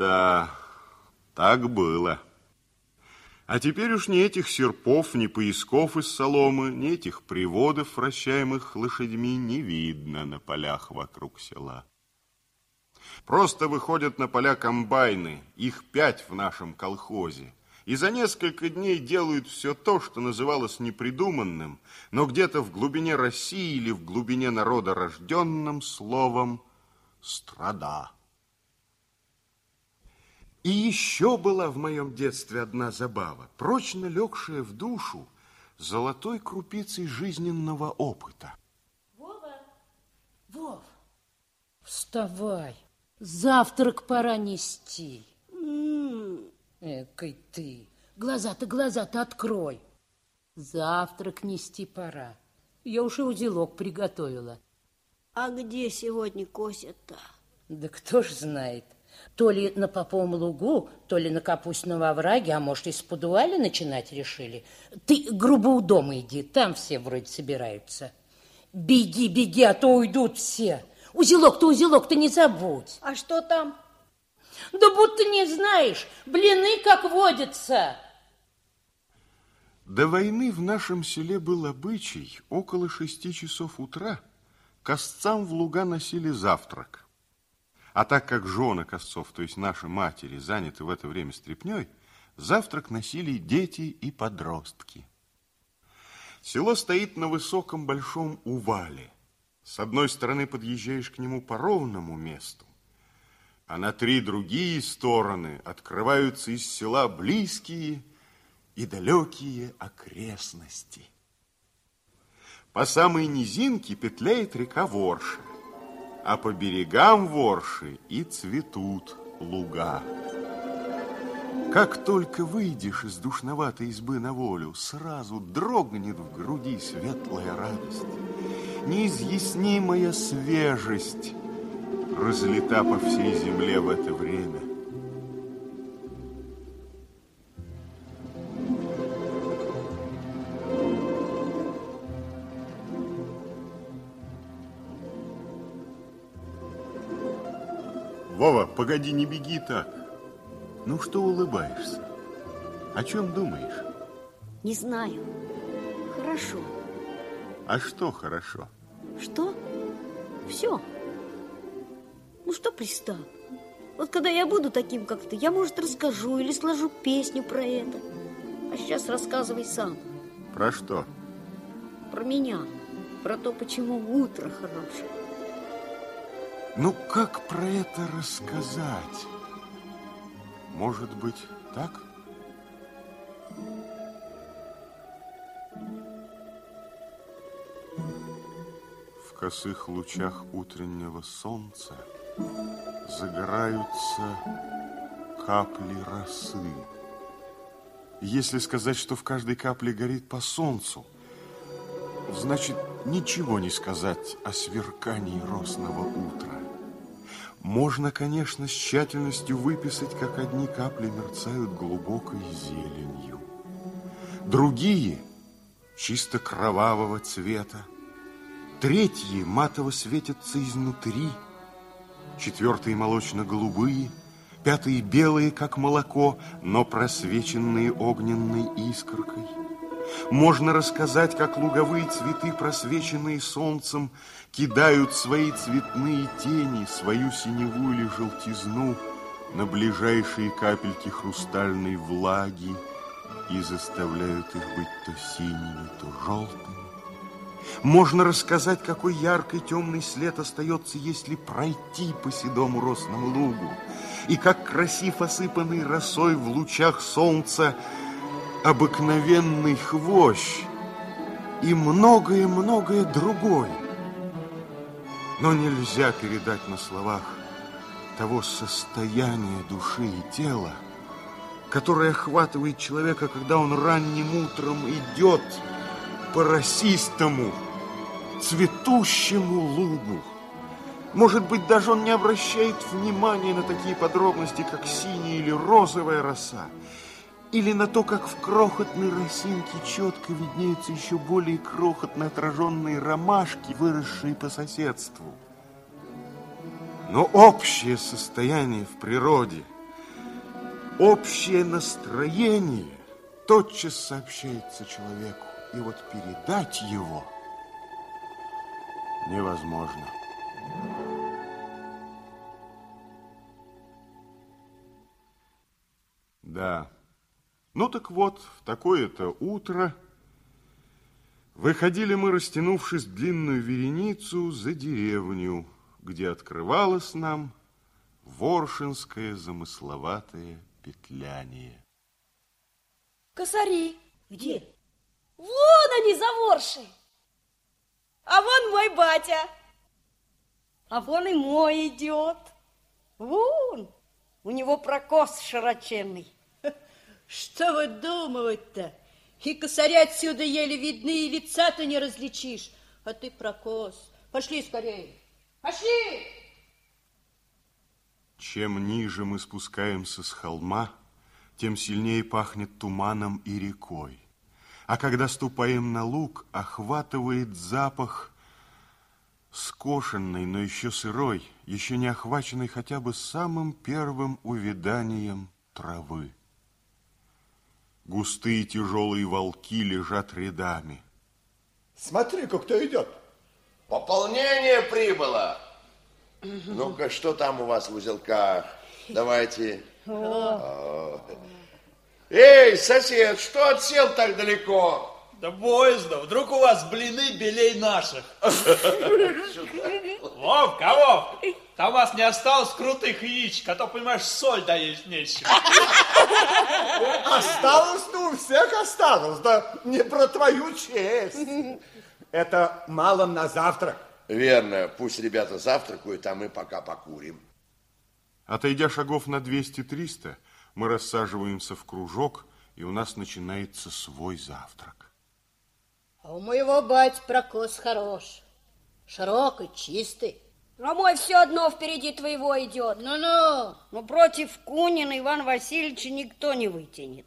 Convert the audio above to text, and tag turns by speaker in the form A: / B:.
A: Да, так было. А теперь уж ни этих серпов, ни поясков из соломы, ни этих приводов, вращаемых лошадьми, не видно на полях вокруг села. Просто выходят на поля комбайны, их пять в нашем колхозе, и за несколько дней делают все то, что называлось непридуманным, но где-то в глубине России или в глубине народа рожденным словом «страда». И еще была в моем детстве одна забава, прочно легшая в душу золотой крупицей жизненного опыта.
B: Вова! Вов! Вставай! Завтрак пора нести. Экой ты. Глаза-то, глаза-то открой. Завтрак нести пора. Я уж и узелок приготовила.
C: А где сегодня косят-то?
B: Да кто ж знает. То ли на Поповом лугу, то ли на Капустном овраге, а может, из Подуали начинать решили. Ты грубо у дома иди, там все вроде собираются. Беги, беги, а то уйдут все. Узелок-то, узелок-то не забудь.
C: А что там?
B: Да будто не знаешь, блины как водятся.
A: До войны в нашем селе был обычай около шести часов утра косцам в луга носили завтрак. А так как жены косцов, то есть наши матери, заняты в это время стряпней, завтрак носили дети и подростки. Село стоит на высоком большом увале – с одной стороны подъезжаешь к нему по ровному месту, а на три другие стороны открываются из села близкие и далекие окрестности. По самой низинке петляет река Ворши, а по берегам Ворши и цветут луга. Как только выйдешь из душноватой избы на волю, сразу дрогнет в груди светлая радость неизъяснимая свежесть разлета по всей земле в это время. Вова, погоди, не беги так. Ну что улыбаешься? О чем думаешь?
C: Не знаю. Хорошо.
A: А что хорошо?
C: Что? Все. Ну что пристал? Вот когда я буду таким, как ты, я, может, расскажу или сложу песню про это. А сейчас рассказывай сам.
A: Про что?
C: Про меня. Про то, почему утро хорошее.
A: Ну, как про это рассказать? Может быть, так? косых лучах утреннего солнца загораются капли росы. Если сказать, что в каждой капле горит по солнцу, значит ничего не сказать о сверкании росного утра. Можно, конечно, с тщательностью выписать, как одни капли мерцают глубокой зеленью. Другие чисто кровавого цвета, Третьи матово светятся изнутри, четвертые молочно-голубые, пятые белые, как молоко, но просвеченные огненной искоркой. Можно рассказать, как луговые цветы, просвеченные солнцем, кидают свои цветные тени, свою синеву или желтизну на ближайшие капельки хрустальной влаги и заставляют их быть то синими, то желтыми. Можно рассказать, какой яркий темный след остается, если пройти по седому росному лугу, и как красив осыпанный росой в лучах солнца обыкновенный хвощ, и многое-многое другое. Но нельзя передать на словах того состояния души и тела, которое охватывает человека, когда он ранним утром идет по расистому, цветущему лугу. Может быть, даже он не обращает внимания на такие подробности, как синяя или розовая роса, или на то, как в крохотной росинке четко виднеются еще более крохотно отраженные ромашки, выросшие по соседству. Но общее состояние в природе, общее настроение тотчас сообщается человеку, и вот передать его невозможно. Да. Ну так вот, в такое-то утро выходили мы, растянувшись в длинную вереницу, за деревню, где открывалось нам Воршинское замысловатое петляние.
D: Косари.
C: Где?
D: Вон они, заворши. А вон мой батя. А вон и мой идет. Вон, у него прокос широченный.
B: Что выдумывать-то? И косаря отсюда еле видны, и лица-то не различишь. А ты прокос. Пошли скорее. Пошли!
A: Чем ниже мы спускаемся с холма, тем сильнее пахнет туманом и рекой. А когда ступаем на луг, охватывает запах скошенной, но еще сырой, еще не охваченной хотя бы самым первым увяданием травы. Густые тяжелые волки лежат рядами.
E: Смотри-ка, кто идет.
F: Пополнение прибыло. Ну-ка, что там у вас в узелках? Давайте. О. Эй, сосед, что отсел так далеко?
G: Да боязно, вдруг у вас блины белей наших. Вовка, Вов, там у вас не осталось крутых яичек, а то, понимаешь, соль доесть нечего.
E: Осталось, ну, у всех осталось, да не про твою честь. Это мало на завтрак.
F: Верно, пусть ребята завтракают, а мы пока покурим.
A: Отойдя шагов на 200-300, мы рассаживаемся в кружок, и у нас начинается свой завтрак.
B: А у моего бать прокос хорош. Широкий, чистый.
C: А мой все одно впереди твоего идет.
B: Ну-ну.
C: Но против Кунина Ивана Васильевича никто не вытянет.